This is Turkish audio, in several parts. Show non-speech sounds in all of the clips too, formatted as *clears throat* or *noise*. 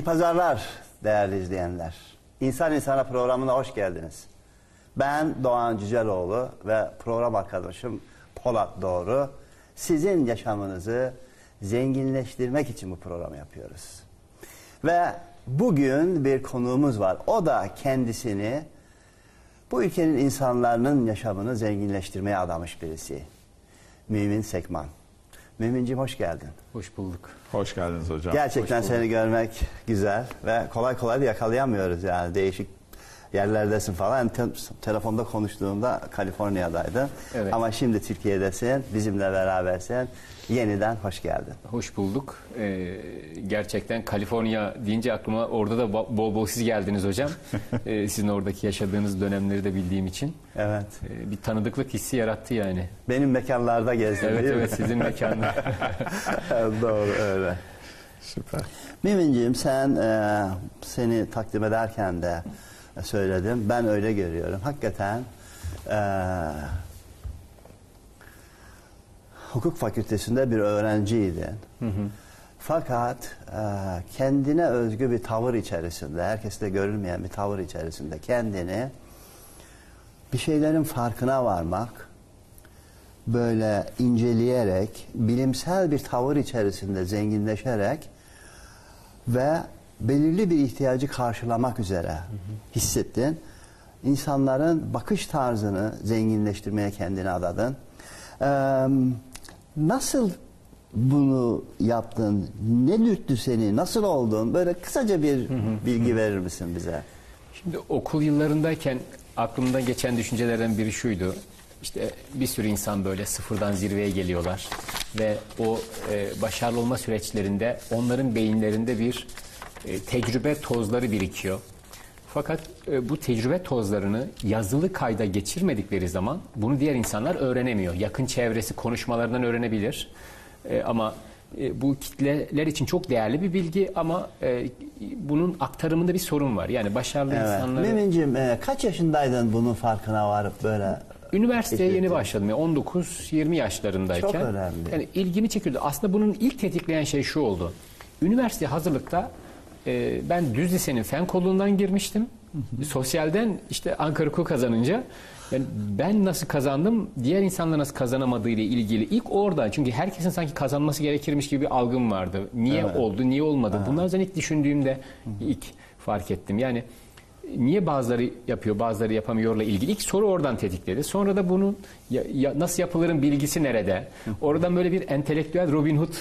İyi pazarlar değerli izleyenler. İnsan İnsana programına hoş geldiniz. Ben Doğan Cüceloğlu ve program arkadaşım Polat Doğru. Sizin yaşamınızı zenginleştirmek için bu programı yapıyoruz. Ve bugün bir konuğumuz var. O da kendisini bu ülkenin insanların yaşamını zenginleştirmeye adamış birisi. Mümin Sekman. Müminciğim hoş geldin. Hoş bulduk. Hoş geldiniz hocam. Gerçekten seni görmek güzel ve kolay kolay yakalayamıyoruz yani değişik yerlerdesin falan. Te- telefonda konuştuğumda Kaliforniya'daydın. Evet. Ama şimdi Türkiye'desin, bizimle berabersin. Yeniden hoş geldin. Hoş bulduk. Ee, gerçekten Kaliforniya deyince aklıma orada da bo- bol bol siz geldiniz hocam. *laughs* Ee, sizin oradaki yaşadığınız dönemleri de bildiğim için. Evet. Ee, bir tanıdıklık hissi yarattı yani. Benim mekanlarda gezdin Evet değil mi? evet sizin mekanınız. *laughs* Doğru öyle. Süper. Müminciğim sen e, seni takdim ederken de söyledim. Ben öyle görüyorum. Hakikaten e, hukuk fakültesinde bir öğrenciydin. Fakat e, kendine özgü bir tavır içerisinde, herkeste görülmeyen bir tavır içerisinde kendini bir şeylerin farkına varmak, böyle inceleyerek, bilimsel bir tavır içerisinde zenginleşerek ve belirli bir ihtiyacı karşılamak üzere hissettin. İnsanların bakış tarzını zenginleştirmeye kendini adadın. Ee, nasıl bunu yaptın? Ne dürttü seni? Nasıl oldun? Böyle kısaca bir bilgi verir misin bize? Şimdi okul yıllarındayken aklımdan geçen düşüncelerden biri şuydu. İşte bir sürü insan böyle sıfırdan zirveye geliyorlar ve o e, başarılı olma süreçlerinde onların beyinlerinde bir e, tecrübe tozları birikiyor. Fakat e, bu tecrübe tozlarını yazılı kayda geçirmedikleri zaman bunu diğer insanlar öğrenemiyor. Yakın çevresi konuşmalarından öğrenebilir. E, ama e, bu kitleler için çok değerli bir bilgi ama e, bunun aktarımında bir sorun var. Yani başarılı Evet. insanları... Müminciğim e, kaç yaşındaydın bunun farkına varıp böyle Üniversiteye yeni Kesinlikle. başladım. Yani 19-20 yaşlarındayken. Çok önemli. Yani ilgimi çekiyordu. Aslında bunun ilk tetikleyen şey şu oldu. Üniversite hazırlıkta e, ben düz lisenin fen kolundan girmiştim. Sosyalden işte Ankara Hukuk kazanınca yani ben nasıl kazandım, diğer insanlar nasıl kazanamadığı ile ilgili ilk orada. Çünkü herkesin sanki kazanması gerekirmiş gibi bir algım vardı. Niye oldu, niye olmadı? Bunlar üzerine ilk düşündüğümde ilk fark ettim. Yani niye bazıları yapıyor bazıları yapamıyorla ilgili ilk soru oradan tetikledi. Sonra da bunun ya- ya- nasıl yapılırın bilgisi nerede? Oradan böyle bir entelektüel Robin Hood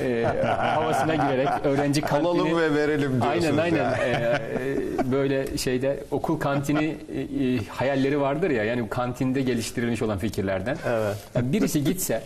e, *laughs* havasına girerek öğrenci kantini... Alalım ve verelim diyorsunuz Aynen aynen. E, e, böyle şeyde okul kantini e, e, hayalleri vardır ya yani kantinde geliştirilmiş olan fikirlerden. Evet. Yani birisi gitse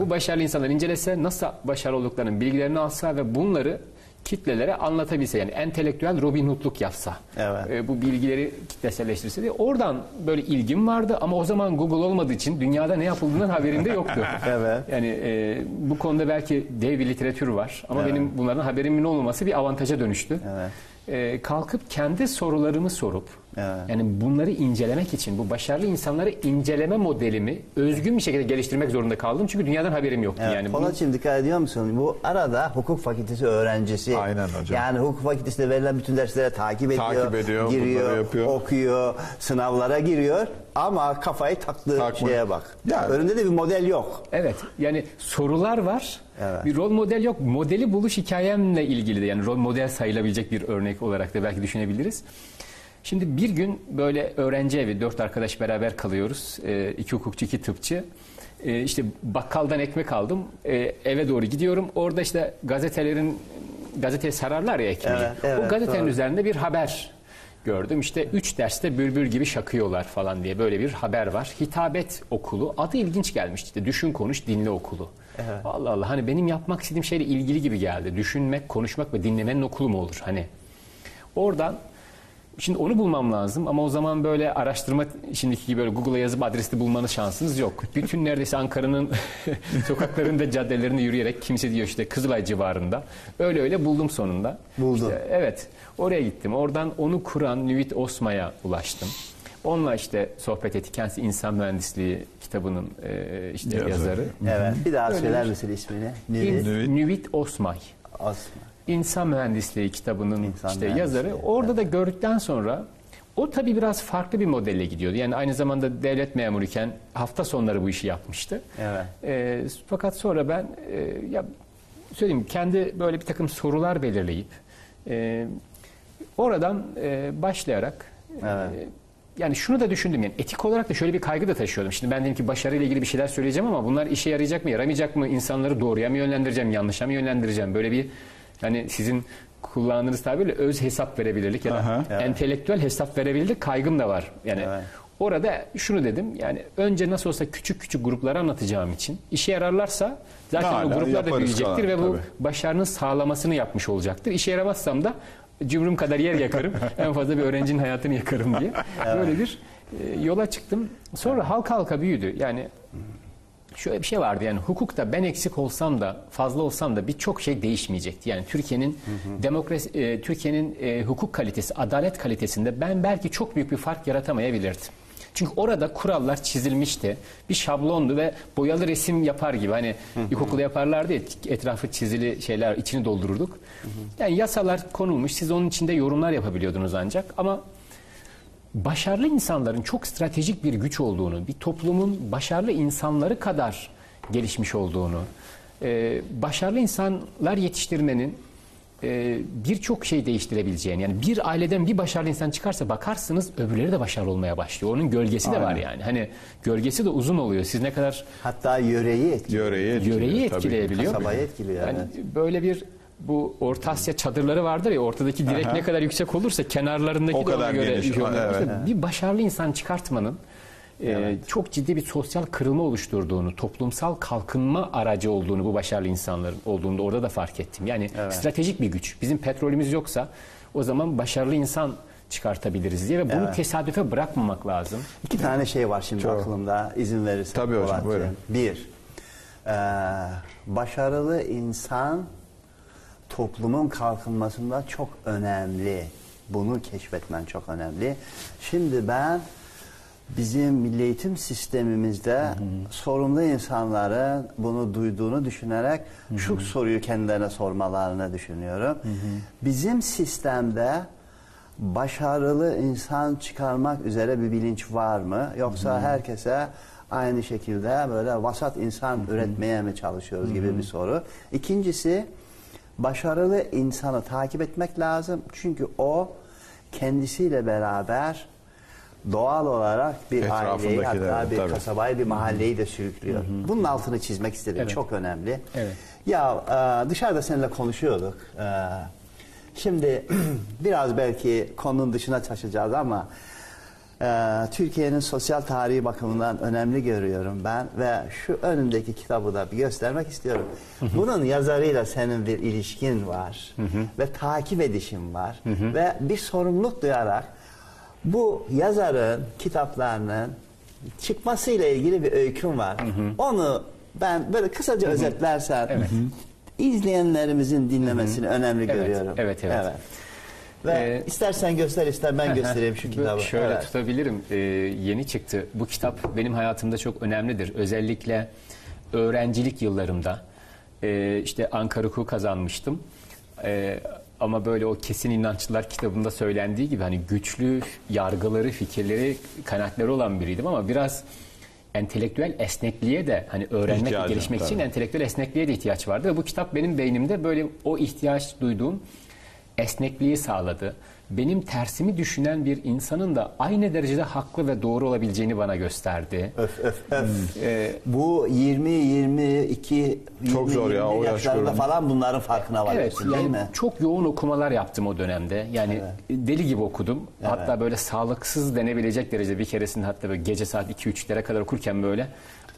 bu başarılı insanlar incelese nasıl başarılı olduklarının bilgilerini alsa ve bunları kitlelere anlatabilse yani entelektüel Robin Hood'luk yapsa Evet. e, bu bilgileri kitleselleştirse diye oradan böyle ilgim vardı ama o zaman Google olmadığı için dünyada ne yapıldığından haberim de yoktu. *laughs* Evet. Yani e, bu konuda belki dev bir literatür var ama Evet. benim bunların haberimin olmaması bir avantaja dönüştü. Evet. E, kalkıp kendi sorularımı sorup Evet. yani bunları incelemek için bu başarılı insanları inceleme modelimi özgün bir şekilde geliştirmek zorunda kaldım. Çünkü dünyadan haberim yoktu. Evet, yani bu- Polatcığım dikkat ediyor musun? Bu arada hukuk fakültesi öğrencisi. Aynen hocam. Yani hukuk fakültesinde verilen bütün derslere takip ediyor. Takip ediyor, giriyor, yapıyor. okuyor, sınavlara giriyor. Ama kafayı taktığı Takma. şeye bak. Yani- Önünde de bir model yok. Evet yani sorular var. Evet. Bir rol model yok. Modeli buluş hikayemle ilgili de yani rol model sayılabilecek bir örnek olarak da belki düşünebiliriz. Şimdi bir gün böyle öğrenci evi dört arkadaş beraber kalıyoruz. Ee, iki hukukçu iki tıpçı. Ee, işte bakkaldan ekmek aldım. Ee, eve doğru gidiyorum. Orada işte gazetelerin gazeteye sararlar ya ekmeği. Evet, evet, o gazetenin doğru. üzerinde bir haber gördüm. İşte üç derste bülbül gibi şakıyorlar falan diye böyle bir haber var. Hitabet okulu. Adı ilginç gelmişti. İşte düşün konuş dinle okulu. Allah Allah hani benim yapmak istediğim şeyle ilgili gibi geldi. Düşünmek, konuşmak ve dinlemenin okulu mu olur hani? Oradan Şimdi onu bulmam lazım ama o zaman böyle araştırma şimdiki gibi böyle Google'a yazıp adresi bulmanız şansınız yok. Bütün neredeyse Ankara'nın *laughs* sokaklarında caddelerinde yürüyerek kimse diyor işte Kızılay civarında. Öyle öyle buldum sonunda. Buldun. İşte, evet oraya gittim. Oradan onu kuran Nüvit Osma'ya ulaştım. Onunla işte sohbet ettik. Kendisi İnsan Mühendisliği kitabının e, işte Yazarı. yazarı. Evet. Bir daha Öyle söyler misin ismini? İn- Nüvit Nüvit. Nüvit Osmay. İnsan Mühendisliği kitabının İnsan işte Mühendisliği, yazarı. Orada da gördükten sonra o tabii biraz farklı bir modelle gidiyordu. Yani aynı zamanda devlet memuruyken hafta sonları bu işi yapmıştı. Evet. E, fakat sonra ben e, ya söyleyeyim kendi böyle bir takım sorular belirleyip e, oradan e, başlayarak Evet. e, yani şunu da düşündüm yani etik olarak da şöyle bir kaygı da taşıyordum. Şimdi ben dedim ki başarıyla ilgili bir şeyler söyleyeceğim ama bunlar işe yarayacak mı, yaramayacak mı? İnsanları doğruya mı yönlendireceğim, yanlışa mı yönlendireceğim? Böyle bir hani sizin kullandığınız tabirle öz hesap verebilirlik ya da Aha. Evet. entelektüel hesap verebilirlik kaygım da var. Yani Evet. orada şunu dedim yani önce nasıl olsa küçük küçük gruplara anlatacağım için işe yararlarsa zaten Hala o gruplar da büyüyecektir ve falan, bu tabii. başarının sağlamasını yapmış olacaktır. İşe yaramazsam da cumhurum kadar yer yakarım. *laughs* en fazla bir öğrencinin hayatını yakarım diye. Böyle bir e, yola çıktım. Sonra halka halka büyüdü. Yani şöyle bir şey vardı yani hukukta ben eksik olsam da fazla olsam da birçok şey değişmeyecekti. Yani Türkiye'nin demokrasi e, Türkiye'nin e, hukuk kalitesi, adalet kalitesinde ben belki çok büyük bir fark yaratamayabilirdim. Çünkü orada kurallar çizilmişti. Bir şablondu ve boyalı resim yapar gibi hani ilkokulda yaparlardı ya etrafı çizili şeyler içini doldururduk. Yani yasalar konulmuş. Siz onun içinde yorumlar yapabiliyordunuz ancak ama başarılı insanların çok stratejik bir güç olduğunu, bir toplumun başarılı insanları kadar gelişmiş olduğunu, e, başarılı insanlar yetiştirmenin e, birçok şey değiştirebileceğini, yani bir aileden bir başarılı insan çıkarsa bakarsınız öbürleri de başarılı olmaya başlıyor. Onun gölgesi de var yani. Hani gölgesi de uzun oluyor. Siz ne kadar Hatta yöreyi etkiliyor. Yöreyi etkiliyor. yöreyi tabii. etkileyebiliyor. Kasabayı etkiliyor. Yani evet. böyle bir bu Orta Asya çadırları vardır ya ortadaki direk Aha. ne kadar yüksek olursa kenarlarındaki O de ona kadar göre geniş. yönlenir. Evet. Bir başarılı insan çıkartmanın e, çok ciddi bir sosyal kırılma oluşturduğunu, toplumsal kalkınma aracı olduğunu bu başarılı insanların olduğunu orada da fark ettim. Yani stratejik bir güç. Bizim petrolümüz yoksa o zaman başarılı insan çıkartabiliriz diye ve bunu Evet. tesadüfe bırakmamak lazım. İki tane şey var şimdi Çok. aklımda izin verirsen. Tabii hocam, buyurun. Bir, eee, başarılı insan toplumun kalkınmasında çok önemli. Bunu keşfetmen çok önemli. Şimdi ben bizim milli eğitim sistemimizde sorumlu insanların bunu duyduğunu düşünerek şu soruyu kendilerine sormalarını düşünüyorum. Bizim sistemde başarılı insan çıkarmak üzere bir bilinç var mı? Yoksa herkese aynı şekilde böyle vasat insan üretmeye mi çalışıyoruz gibi bir soru. İkincisi başarılı insanı takip etmek lazım. Çünkü o kendisiyle beraber doğal olarak bir aileyi hatta bir tabii. kasabayı bir mahalleyi de sürüklüyor. Bunun altını çizmek istedim. Evet. Çok önemli. Evet. Ya e, dışarıda seninle konuşuyorduk. E, Şimdi *clears throat* biraz belki konunun dışına taşıyacağız ama e, Türkiye'nin sosyal tarihi bakımından önemli görüyorum ben ve şu önümdeki kitabı da bir göstermek istiyorum. Bunun yazarıyla senin bir ilişkin var ve takip edişin var ve bir sorumluluk duyarak bu yazarın kitaplarının çıkmasıyla ilgili bir öyküm var. Onu ben böyle kısaca özetlersen Evet. izleyenlerimizin dinlemesini önemli Evet, görüyorum. evet, evet. Ve Ee, istersen göster ister ben göstereyim şu kitabı. Şöyle Evet. tutabilirim. Ee, yeni çıktı. Bu kitap benim hayatımda çok önemlidir. Özellikle öğrencilik yıllarımda. Ee, işte Ankara Hukuk kazanmıştım. Ee, ama böyle o kesin inançlılar kitabında söylendiği gibi hani güçlü yargıları, fikirleri, kanaatleri olan biriydim ama biraz entelektüel esnekliğe de hani öğrenmek ve İhtiyacım, gelişmek için tabii. entelektüel esnekliğe de ihtiyaç vardı ve bu kitap benim beynimde böyle o ihtiyaç duyduğum esnekliği sağladı. Benim tersimi düşünen bir insanın da aynı derecede haklı ve doğru olabileceğini bana gösterdi. Öf öf öf. Ee, Bu 20 22 Çok 20, zor ya, o 21 yaş yaşlarında grubunda. falan bunların farkına Evet varıyorsun değil yani mi? çok yoğun okumalar yaptım o dönemde. Yani deli gibi okudum. Hatta böyle sağlıksız denebilecek derecede bir keresinde hatta böyle gece saat 2-3'lere kadar okurken böyle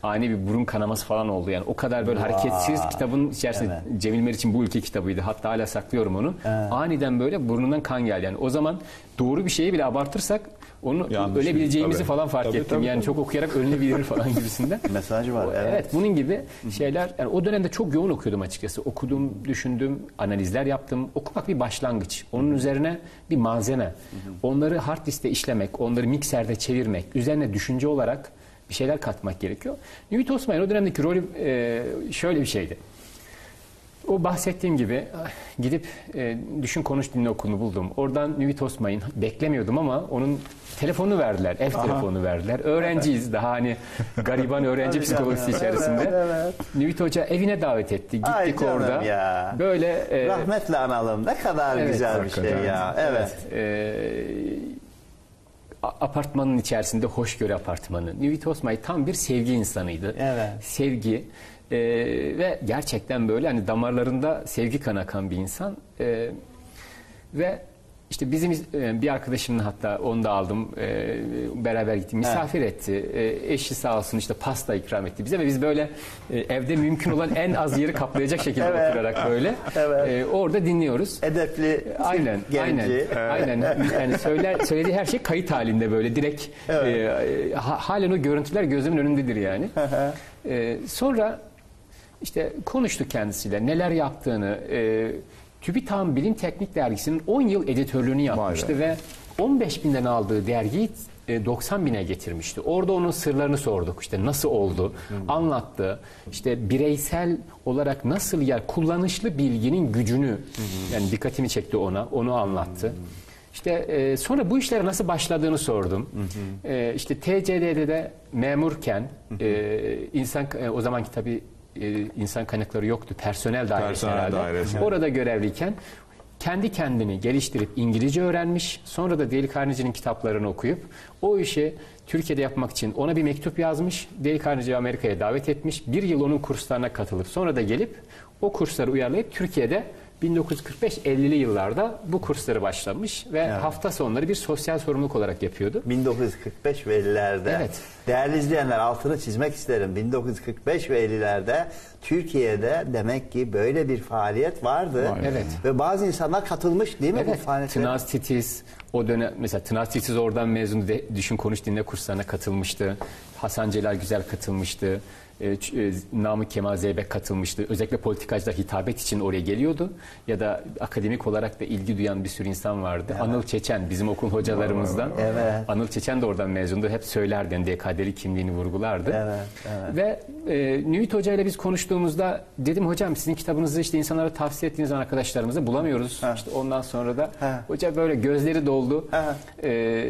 ani bir burun kanaması falan oldu. Yani o kadar böyle hareketsiz kitabın içerisinde Cemil Meriç'in bu ülke kitabıydı. Hatta hala saklıyorum onu. Aniden böyle burnundan kan geldi. Yani o zaman doğru bir şeyi bile abartırsak onu Yanlış, ölebileceğimizi tabii. falan fark Tabii, ettim. tabii, yani tabii. çok okuyarak ölünebilir falan gibisinden. *laughs* Mesajı var. Evet. Evet. bunun gibi şeyler yani o dönemde çok yoğun okuyordum açıkçası. Okudum, düşündüm, analizler yaptım. Okumak bir başlangıç. Onun üzerine bir malzeme. Onları hard diskte işlemek, onları mikserde çevirmek, üzerine düşünce olarak bir şeyler katmak gerekiyor. Ümit Osman o dönemdeki rolü e, şöyle bir şeydi. O bahsettiğim gibi gidip e, Düşün Konuş Dinle Okulu'nu buldum. Oradan Nüvit Osmay'ın beklemiyordum ama onun telefonunu verdiler, ev telefonunu verdiler. Öğrenciyiz daha hani gariban *laughs* öğrenci psikolojisi içerisinde. evet, evet. Nüvit Hoca evine davet etti. Gittik Ay canım orada. ya. Böyle e, Rahmetle analım. Ne kadar Evet, güzel bir şey ya. Evet. e, a- apartmanın içerisinde hoşgörü apartmanı. Nüvit Osmay tam bir sevgi insanıydı. Evet. Sevgi e, ve gerçekten böyle hani damarlarında sevgi kan akan bir insan. E, ve işte bizim e, bir arkadaşımın hatta onu da aldım e, beraber gittik misafir etti E, eşi sağ olsun işte pasta ikram etti bize ve biz böyle e, evde mümkün olan en az yeri kaplayacak şekilde Evet. oturarak böyle Evet. e, orada dinliyoruz. Edepli Aynen, genci. aynen, aynen. Yani söyler, söylediği her şey kayıt halinde böyle direkt. e, ha- halen o görüntüler gözümün önündedir yani. E, sonra işte konuştuk kendisiyle neler yaptığını. E, TÜBİTAK'ın Bilim Teknik Dergisi'nin 10 yıl editörlüğünü yapmıştı ve 15 binden aldığı dergiyi e, 90 bine getirmişti. Orada onun sırlarını sorduk. İşte nasıl oldu? Anlattı. İşte bireysel olarak nasıl ya kullanışlı bilginin gücünü yani dikkatimi çekti ona. Onu anlattı. İşte e, sonra bu işlere nasıl başladığını sordum. E, işte TCD'de de memurken e, insan e, o zamanki tabii e, insan kaynakları yoktu. Personel dairesi Personel herhalde. dairesi. Orada görevliyken kendi kendini geliştirip İngilizce öğrenmiş. Sonra da Dale Carnegie'nin kitaplarını okuyup o işi Türkiye'de yapmak için ona bir mektup yazmış. Dale Carnegie'yi Amerika'ya davet etmiş. Bir yıl onun kurslarına katılıp sonra da gelip o kursları uyarlayıp Türkiye'de 1945-50'li yıllarda bu kursları başlamış ve hafta sonları bir sosyal sorumluluk olarak yapıyordu. 1945 ve 50'lerde. Evet. Değerli izleyenler altını çizmek isterim. 1945 ve 50'lerde Türkiye'de demek ki böyle bir faaliyet vardı. Evet. Ve bazı insanlar katılmış değil mi bu Evet, faaliyetlere? Tınaz Titiz o dönem mesela Tınaz Titiz oradan mezun de, düşün konuş dinle kurslarına katılmıştı. Hasan Celal Güzel katılmıştı. E, e, Namık Kemal Zeybek katılmıştı. Özellikle politikacılar hitabet için oraya geliyordu. Ya da akademik olarak da ilgi duyan bir sürü insan vardı. Anıl Çeçen bizim okul hocalarımızdan. Evet. Anıl Çeçen de oradan mezundu. Hep söylerdi. Yani DKD'li kimliğini vurgulardı. Evet, evet. Ve e, Nüvit Hoca ile biz konuştuğumuzda dedim hocam sizin kitabınızı işte insanlara tavsiye ettiğiniz zaman arkadaşlarımıza bulamıyoruz. İşte ondan sonra da Ha. hoca böyle gözleri doldu. Ha. E,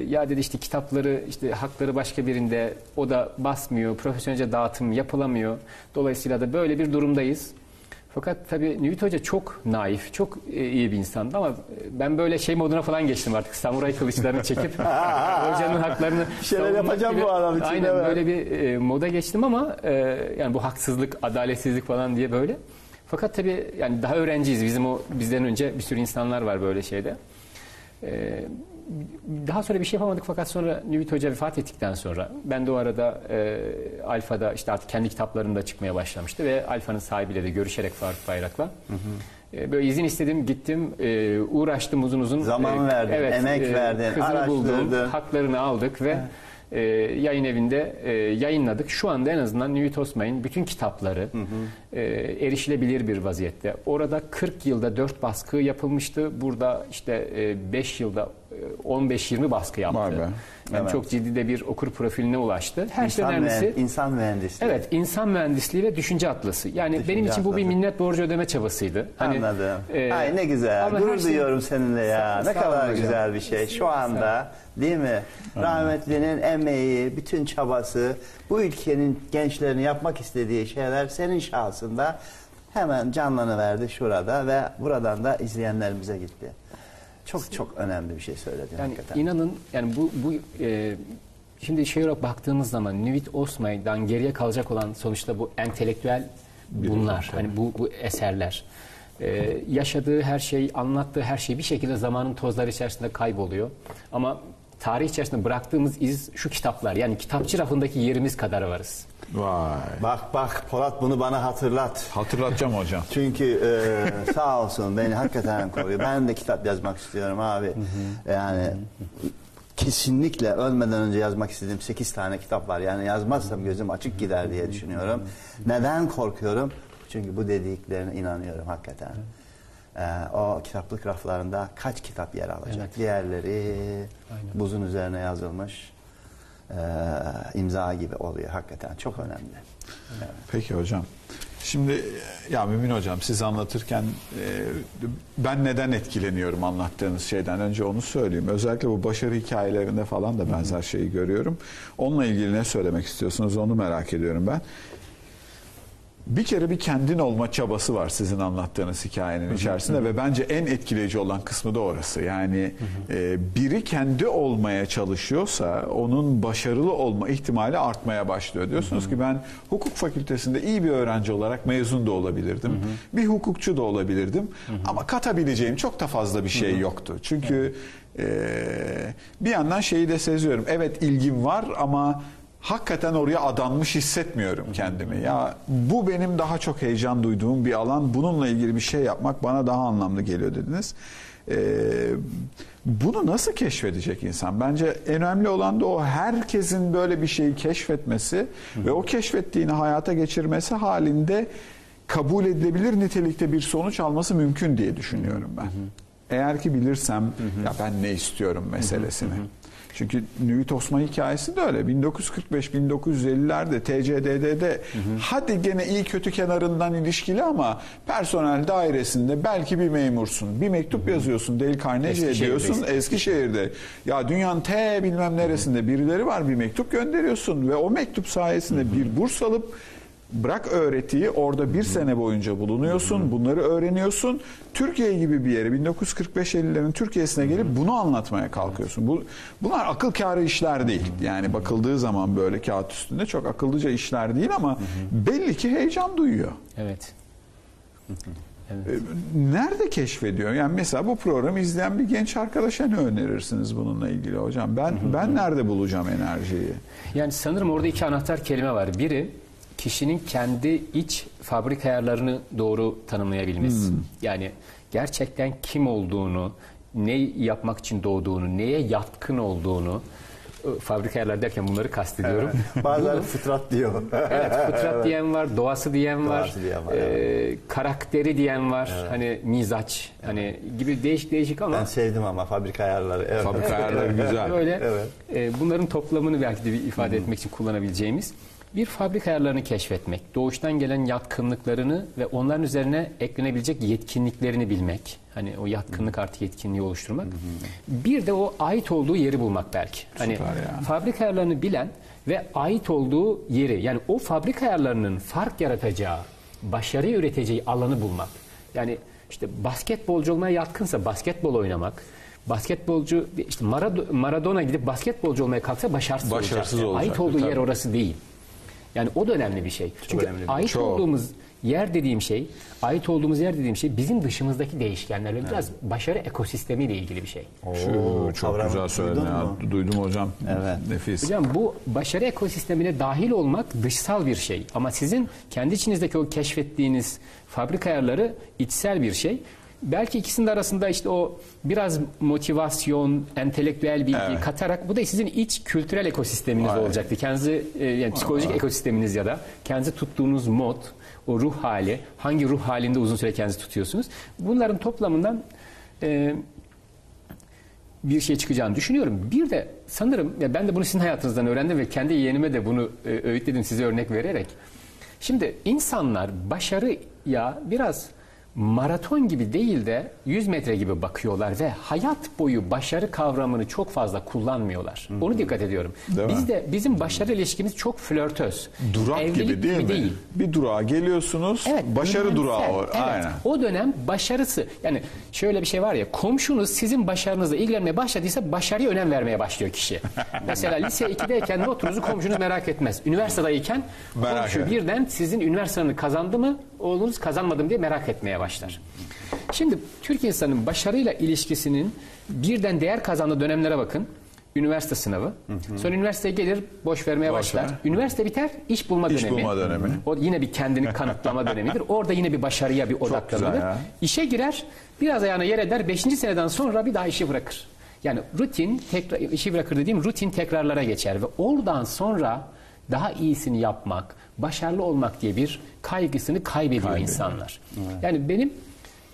ya dedi işte kitapları işte hakları başka birinde o da basmıyor. Profesyonelce dağıtım yapılamıyor. Dolayısıyla da böyle bir durumdayız. Fakat tabii Nüvit Hoca çok naif, çok e, iyi bir insandı ama e, ben böyle şey moduna falan geçtim artık. Samuray kılıçlarını çekip *laughs* hocanın haklarını Bir şeyler yapacağım gibi- bu adam için, Aynen evet. böyle bir e, moda geçtim ama e, yani bu haksızlık, adaletsizlik falan diye böyle. Fakat tabii yani daha öğrenciyiz. Bizim o bizden önce bir sürü insanlar var böyle şeyde. E, daha sonra bir şey yapamadık fakat sonra Nüvit Hoca vefat ettikten sonra ben de o arada e, Alfa'da işte artık kendi kitaplarım da çıkmaya başlamıştı ve Alfa'nın sahibiyle de görüşerek Faruk Bayrak'la e, böyle izin istedim gittim e, uğraştım uzun uzun. Zaman verdin, emek verdin, Kızını buldum, haklarını aldık ve e, yayın evinde e, yayınladık. Şu anda en azından Nüvit Osman'ın bütün kitapları e, erişilebilir bir vaziyette. Orada 40 yılda 4 baskı yapılmıştı. Burada işte 5 yılda e, 15-20 baskı yaptı. Vay be. Yani Evet. çok ciddi de bir okur profiline ulaştı. Her İnsan, önemlisi mühen- insan mühendisliği. Evet, insan mühendisliği ve düşünce atlası. Yani Düşünce benim için bu bir atlası. minnet borcu ödeme çabasıydı. Hani, Anladım. e, Ay ne güzel. Gurur şey- duyuyorum seninle ya. Sağ- ne sağ kadar hocam. güzel bir şey. Şu anda değil mi? Rahmetlinin emeği, bütün çabası, bu ülkenin gençlerini yapmak istediği şeyler senin şahsında hemen canlanıverdi şurada ve buradan da izleyenlerimize gitti. Çok çok önemli bir şey söyledin Yani hakikaten. inanın yani bu bu e, şimdi şey olarak baktığımız zaman Nüvit Osmay'dan geriye kalacak olan sonuçta bu entelektüel bunlar. Hani bu bu eserler. E, yaşadığı her şey, anlattığı her şey bir şekilde zamanın tozları içerisinde kayboluyor. Ama tarih içerisinde bıraktığımız iz şu kitaplar. Yani kitapçı rafındaki yerimiz kadar varız. Vay. Bak bak Polat bunu bana hatırlat. Hatırlatacağım hocam. *laughs* Çünkü e, sağ olsun beni hakikaten koruyor. Ben de kitap yazmak istiyorum abi. Yani kesinlikle ölmeden önce yazmak istediğim 8 tane kitap var. Yani yazmazsam gözüm açık gider diye düşünüyorum. Neden korkuyorum? Çünkü bu dediklerine inanıyorum hakikaten. E, o kitaplık raflarında kaç kitap yer alacak? Evet. Diğerleri buzun üzerine yazılmış e, imza gibi oluyor hakikaten. Çok önemli. Peki hocam. Şimdi ya Mümin Hocam siz anlatırken e, ben neden etkileniyorum anlattığınız şeyden önce onu söyleyeyim. Özellikle bu başarı hikayelerinde falan da benzer şeyi görüyorum. Onunla ilgili ne söylemek istiyorsunuz onu merak ediyorum ben. Bir kere bir kendin olma çabası var sizin anlattığınız hikayenin içerisinde ve bence en etkileyici olan kısmı da orası. Yani e, biri kendi olmaya çalışıyorsa onun başarılı olma ihtimali artmaya başlıyor. Diyorsunuz ki ben hukuk fakültesinde iyi bir öğrenci olarak mezun da olabilirdim. Bir hukukçu da olabilirdim. Ama katabileceğim çok da fazla bir şey yoktu. Çünkü e, bir yandan şeyi de seziyorum. Evet ilgim var ama hakikaten oraya adanmış hissetmiyorum kendimi. Ya bu benim daha çok heyecan duyduğum bir alan. Bununla ilgili bir şey yapmak bana daha anlamlı geliyor dediniz. Ee, bunu nasıl keşfedecek insan? Bence en önemli olan da o herkesin böyle bir şeyi keşfetmesi ve o keşfettiğini hayata geçirmesi halinde kabul edilebilir nitelikte bir sonuç alması mümkün diye düşünüyorum ben. Eğer ki bilirsem ya ben ne istiyorum meselesini. Çünkü Nüvit Osman hikayesi de öyle. 1945-1950'lerde TCDD'de hadi gene iyi kötü kenarından ilişkili ama personel dairesinde belki bir memursun. Bir mektup yazıyorsun Dale Carnegie'ye Eskişehir'de diyorsun işte. Eskişehir'de. Ya dünyanın T bilmem neresinde birileri var bir mektup gönderiyorsun ve o mektup sayesinde bir burs alıp Bırak öğretiyi orada bir sene boyunca bulunuyorsun, bunları öğreniyorsun. Türkiye gibi bir yere 1945-50'lerin Türkiye'sine gelip bunu anlatmaya kalkıyorsun. Bu, bunlar akıl kârı işler değil. Yani bakıldığı zaman böyle kağıt üstünde çok akıllıca işler değil ama belli ki heyecan duyuyor. Evet. E, Nerede keşfediyor? Yani mesela bu programı izleyen bir genç arkadaşa ne önerirsiniz bununla ilgili hocam? Ben ben nerede bulacağım enerjiyi? Yani sanırım orada iki anahtar kelime var. Biri kişinin kendi iç fabrika ayarlarını doğru tanımlayabilmesi. Yani gerçekten kim olduğunu, ne yapmak için doğduğunu, neye yatkın olduğunu e, fabrika ayarları derken bunları kastediyorum. *laughs* Bazıları fıtrat diyor. Evet, fıtrat diyen var, doğası diyen var, Doğası diyen var, e, karakteri diyen var, hani mizaç, hani gibi değişik değişik ama ben sevdim ama fabrika ayarları. Evet. Fabrika ayarları *laughs* güzel. Böyle Evet. e, bunların toplamını belki de bir ifade etmek için kullanabileceğimiz bir fabrika ayarlarını keşfetmek, doğuştan gelen yatkınlıklarını ve onların üzerine eklenebilecek yetkinliklerini bilmek. Hani o yatkınlık artı yetkinliği oluşturmak. Bir de o ait olduğu yeri bulmak belki. Hani Süper ya. fabrika ayarlarını bilen ve ait olduğu yeri yani o fabrika ayarlarının fark yaratacağı, başarı üreteceği alanı bulmak. Yani işte basketbolcu olmaya yatkınsa basketbol oynamak, basketbolcu işte Marad- Maradona gidip basketbolcu olmaya kalksa başarısız, Başarısız olacak. olacak, Ait olduğu yer tabii. orası değil. Yani o da önemli bir şey. Çünkü önemli bir- ait Çok. olduğumuz yer dediğim şey, ait olduğumuz yer dediğim şey bizim dışımızdaki değişkenler ve biraz başarı ekosistemiyle ilgili bir şey. Şu, çok kavramı güzel söyledin duydun ya. mu? Duydum hocam. Evet. Nefis. Hocam bu başarı ekosistemine dahil olmak dışsal bir şey. Ama sizin kendi içinizdeki o keşfettiğiniz fabrika ayarları içsel bir şey. Belki ikisinin arasında işte o biraz motivasyon, entelektüel bilgi Evet. katarak bu da sizin iç kültürel ekosisteminiz Vay. olacaktı. Kendinizi e, yani psikolojik ekosisteminiz ya da kendinizi tuttuğunuz mod, o ruh hali, hangi ruh halinde uzun süre kendinizi tutuyorsunuz. Bunların toplamından e, bir şey çıkacağını düşünüyorum. Bir de sanırım ya ben de bunu sizin hayatınızdan öğrendim ve kendi yeğenime de bunu e, öğütledim size örnek vererek. Şimdi insanlar başarıya biraz maraton gibi değil de 100 metre gibi bakıyorlar ve hayat boyu başarı kavramını çok fazla kullanmıyorlar. Onu dikkat ediyorum. Değil mi? Bizde bizim başarı ilişkimiz çok flörtöz. Durak Evlilik gibi değil mi? değil. Bir durağa geliyorsunuz. Evet, başarı dönemsel. durağı o. Evet, Aynen. O dönem başarısı. Yani şöyle bir şey var ya komşunuz sizin başarınızla ilgilenmeye başladıysa başarıya önem vermeye başlıyor kişi. *laughs* Mesela lise 2'deyken notunuzu komşunuz merak etmez. Üniversitedeyken Merak komşu eder. birden sizin üniversiteni kazandı mı oğlunuz kazanmadı mı diye merak etmeye başlar. Şimdi Türk insanın başarıyla ilişkisinin birden değer kazandığı dönemlere bakın. Üniversite sınavı. Sonra üniversiteye gelir boş vermeye Boş başlar. ver. Üniversite biter iş bulma İş dönemi. bulma dönemi. O yine bir kendini kanıtlama *laughs* dönemidir. Orada yine bir başarıya bir ya. İşe girer, biraz ayağına yer eder. Beşinci seneden sonra bir daha işi bırakır. Yani rutin, tekrar, işi bırakır dediğim rutin tekrarlara geçer. Ve oradan sonra daha iyisini yapmak, başarılı olmak diye bir kaygısını kaybediyor, Kaybediyor. insanlar. Yani benim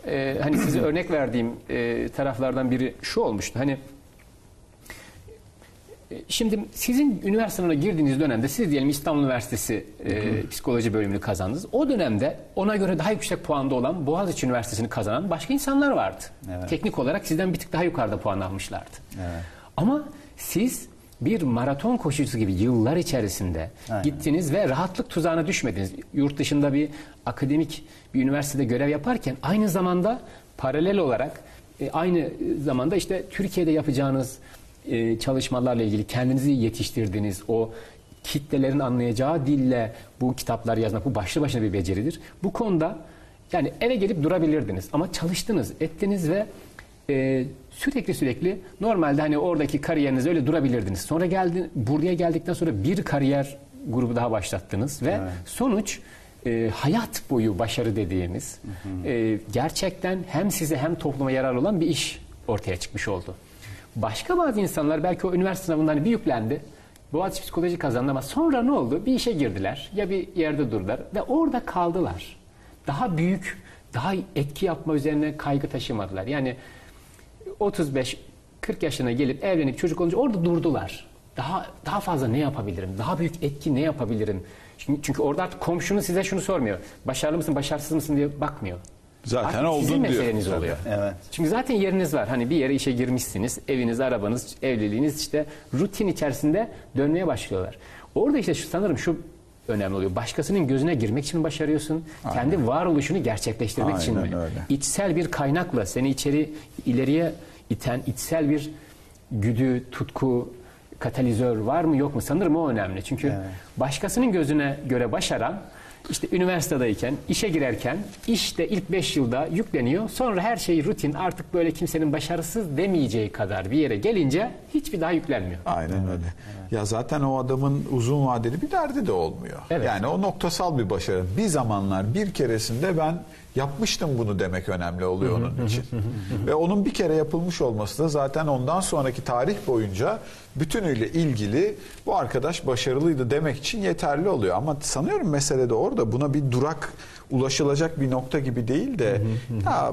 e, hani size *clears throat* örnek verdiğim e, taraflardan biri şu olmuştu. Hani E, Şimdi sizin üniversiteye girdiğiniz dönemde siz diyelim İstanbul Üniversitesi e, psikoloji bölümünü kazandınız. O dönemde ona göre daha yüksek puanda olan Boğaziçi Üniversitesi'ni kazanan başka insanlar vardı. Evet. Teknik olarak sizden bir tık daha yukarıda puan almışlardı. Evet. Ama siz bir maraton koşucusu gibi yıllar içerisinde Aynen. gittiniz ve rahatlık tuzağına düşmediniz. Yurt dışında bir akademik bir üniversitede görev yaparken aynı zamanda paralel olarak e, aynı zamanda işte Türkiye'de yapacağınız e, çalışmalarla ilgili kendinizi yetiştirdiğiniz o kitlelerin anlayacağı dille bu kitaplar yazmak bu başlı başına bir beceridir. Bu konuda yani eve gelip durabilirdiniz ama çalıştınız, ettiniz ve e, sürekli sürekli normalde hani oradaki kariyeriniz öyle durabilirdiniz. Sonra geldi buraya geldikten sonra bir kariyer grubu daha başlattınız ve sonuç e, hayat boyu başarı dediğimiz e, gerçekten hem size hem topluma yararlı olan bir iş ortaya çıkmış oldu. Başka bazı insanlar belki o üniversite sınavından bir yüklendi. Boğaziçi psikoloji kazandı ama sonra ne oldu? Bir işe girdiler ya bir yerde durdular ve orada kaldılar. Daha büyük, daha etki yapma üzerine kaygı taşımadılar. Yani 35 40 yaşına gelip evlenip çocuk olunca orada durdular. Daha daha fazla ne yapabilirim? Daha büyük etki ne yapabilirim? Çünkü, çünkü orada artık komşunun size şunu sormuyor. Başarılı mısın, başarısız mısın diye bakmıyor. Zaten Artık oldun sizin diyor. meseleniz Tabii. oluyor. Evet. Çünkü zaten yeriniz var. Hani bir yere işe girmişsiniz. Eviniz, arabanız, evliliğiniz işte rutin içerisinde dönmeye başlıyorlar. Orada işte şu, sanırım şu önemli oluyor. Başkasının gözüne girmek için mi başarıyorsun? Kendi varoluşunu gerçekleştirmek için mi? Aynen öyle. İçsel bir kaynakla seni içeri ileriye iten içsel bir güdü, tutku, katalizör var mı yok mu? Sanırım o önemli. Çünkü Evet. başkasının gözüne göre başaran işte üniversitedeyken, işe girerken işte ilk 5 yılda yükleniyor. Sonra her şey rutin artık böyle kimsenin başarısız demeyeceği kadar bir yere gelince hiçbir daha yüklenmiyor. Aynen öyle. Ya zaten o adamın uzun vadeli bir derdi de olmuyor. Evet. Yani o noktasal bir başarı. Bir zamanlar bir keresinde ben yapmıştım bunu demek önemli oluyor onun için. Ve onun bir kere yapılmış olması da zaten ondan sonraki tarih boyunca bütünüyle ilgili bu arkadaş başarılıydı demek için yeterli oluyor. Ama sanıyorum mesele de orada buna bir durak ulaşılacak bir nokta gibi değil de ya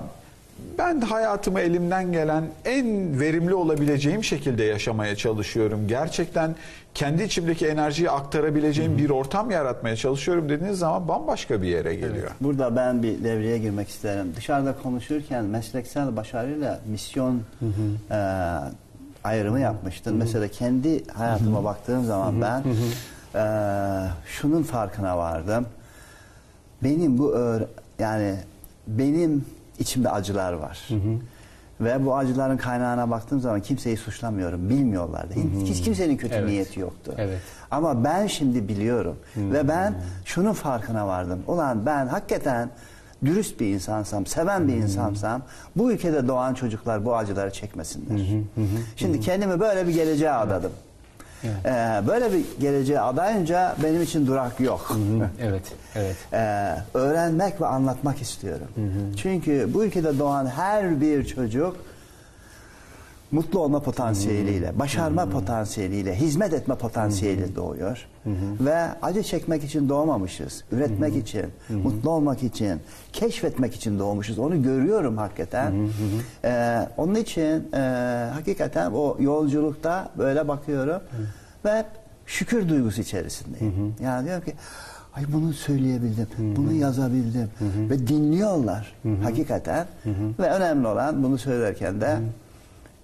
ben hayatımı elimden gelen en verimli olabileceğim şekilde yaşamaya çalışıyorum. Gerçekten kendi içimdeki enerjiyi aktarabileceğim bir ortam yaratmaya çalışıyorum dediğiniz zaman bambaşka bir yere geliyor. Burada ben bir devreye girmek isterim. Dışarıda konuşurken mesleksel başarıyla misyon e, ayrımı yapmıştın. Mesela kendi hayatıma baktığım zaman ben e, şunun farkına vardım. Benim bu yani benim içimde acılar var. Ve bu acıların kaynağına baktığım zaman kimseyi suçlamıyorum. Bilmiyorlardı. Hiç kimsenin kötü Evet. niyeti yoktu. Evet. Ama ben şimdi biliyorum. Ve ben şunun farkına vardım. Ulan ben hakikaten dürüst bir insansam, seven bir insansam bu ülkede doğan çocuklar bu acıları çekmesinler. Şimdi kendimi böyle bir geleceğe adadım. Ee, böyle bir geleceğe adayınca benim için durak yok. Evet, evet. Ee, öğrenmek ve anlatmak istiyorum. Çünkü bu ülkede doğan her bir çocuk mutlu olma potansiyeliyle, başarma potansiyeliyle, hizmet etme potansiyeliyle doğuyor. Ve acı çekmek için doğmamışız. Üretmek için, mutlu olmak için, keşfetmek için doğmuşuz. Onu görüyorum hakikaten. Ee, onun için e, hakikaten o yolculukta böyle bakıyorum ve şükür duygusu içerisindeyim. Yani diyorum ki Ay bunu söyleyebildim, bunu yazabildim ve dinliyorlar hakikaten. Ve önemli olan bunu söylerken de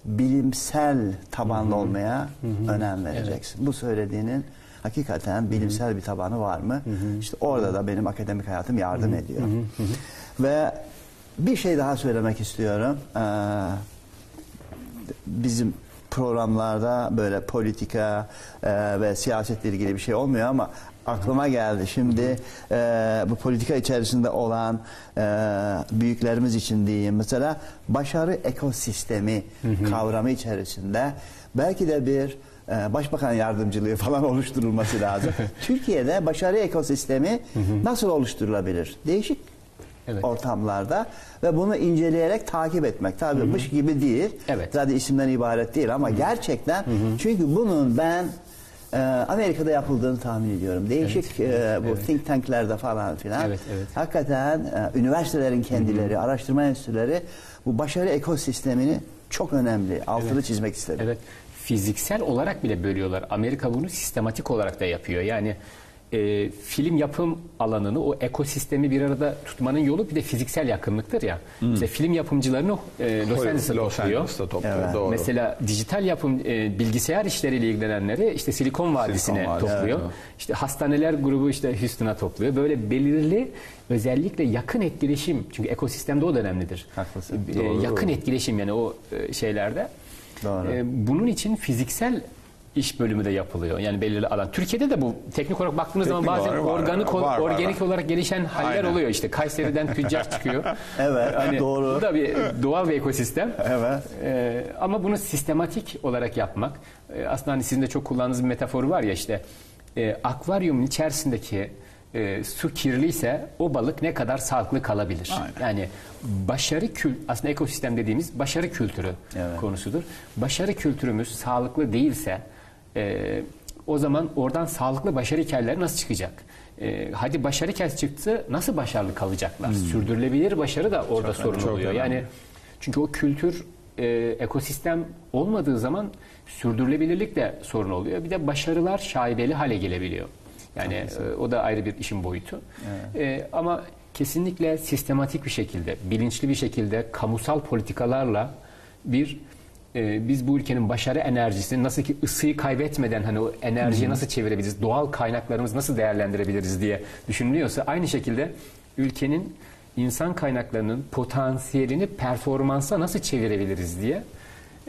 bilimsel tabanlı olmaya önem vereceksin. Bu söylediğinin hakikaten bilimsel bir tabanı var mı? İşte orada da benim akademik hayatım yardım ediyor. Ve bir şey daha söylemek istiyorum. Ee, bizim programlarda böyle politika e, ve siyasetle ilgili bir şey olmuyor ama aklıma geldi. Şimdi e, bu politika içerisinde olan e, büyüklerimiz için diyeyim mesela başarı ekosistemi kavramı içerisinde belki de bir e, başbakan yardımcılığı falan *laughs* oluşturulması lazım. *laughs* Türkiye'de başarı ekosistemi nasıl oluşturulabilir? Değişik Evet. ortamlarda ve bunu inceleyerek takip etmek. Tabii mış gibi değil. Evet. Zaten isimden ibaret değil ama gerçekten çünkü bunun ben e, Amerika'da yapıldığını tahmin ediyorum. Değişik e, bu evet. think tanklerde falan filan. Evet, evet. Hakikaten e, üniversitelerin kendileri, araştırma enstitüleri bu başarı ekosistemini çok önemli. Altını çizmek istedim. Evet. fiziksel olarak bile bölüyorlar. Amerika bunu sistematik olarak da yapıyor. Yani e, film yapım alanını, o ekosistemi bir arada tutmanın yolu bir de fiziksel yakınlıktır ya. Mesela film yapımcılarını e, Los topluyor. Angeles'ta topluyor. Evet. Doğru. Mesela dijital yapım e, bilgisayar işleriyle ilgilenenleri işte Silikon Vadisi'ne Vadisi, topluyor. evet. İşte hastaneler grubu işte Houston'a topluyor. Böyle belirli özellikle yakın etkileşim çünkü ekosistemde o da önemlidir. Haklısın. E, Doğru, yakın doğru. etkileşim yani o e, şeylerde. Doğru. E, bunun için fiziksel iş bölümü de yapılıyor. Yani belirli alan. Türkiye'de de bu teknik olarak baktığınız zaman Teknik bazen olarak var, organik var, var, organik var. olarak gelişen haller Aynen. oluyor işte. Kayseri'den tüccar çıkıyor. *laughs* Evet, Hani doğru. Bu da bir doğal bir ekosistem. Evet. Ee, ama bunu sistematik olarak yapmak e, aslında hani sizin de çok kullandığınız bir metaforu var ya işte e, akvaryumun içerisindeki e, su kirliyse o balık ne kadar sağlıklı kalabilir? Aynen. Yani başarı kül aslında ekosistem dediğimiz başarı kültürü Evet. konusudur. Başarı kültürümüz sağlıklı değilse e, o zaman oradan sağlıklı başarı hikayeleri nasıl çıkacak? E, hadi başarı hikayesi çıktı nasıl başarılı kalacaklar? Sürdürülebilir başarı da orada sorun çok oluyor. önemli. Yani çünkü o kültür e, ekosistem olmadığı zaman sürdürülebilirlik de sorun oluyor. Bir de başarılar şaibeli hale gelebiliyor. Yani e, o da ayrı bir işin boyutu. E, ama kesinlikle sistematik bir şekilde, bilinçli bir şekilde kamusal politikalarla bir e, biz bu ülkenin başarı enerjisini nasıl ki ısıyı kaybetmeden hani o enerjiyi nasıl çevirebiliriz, doğal kaynaklarımızı nasıl değerlendirebiliriz diye düşünülüyorsa aynı şekilde ülkenin insan kaynaklarının potansiyelini performansa nasıl çevirebiliriz diye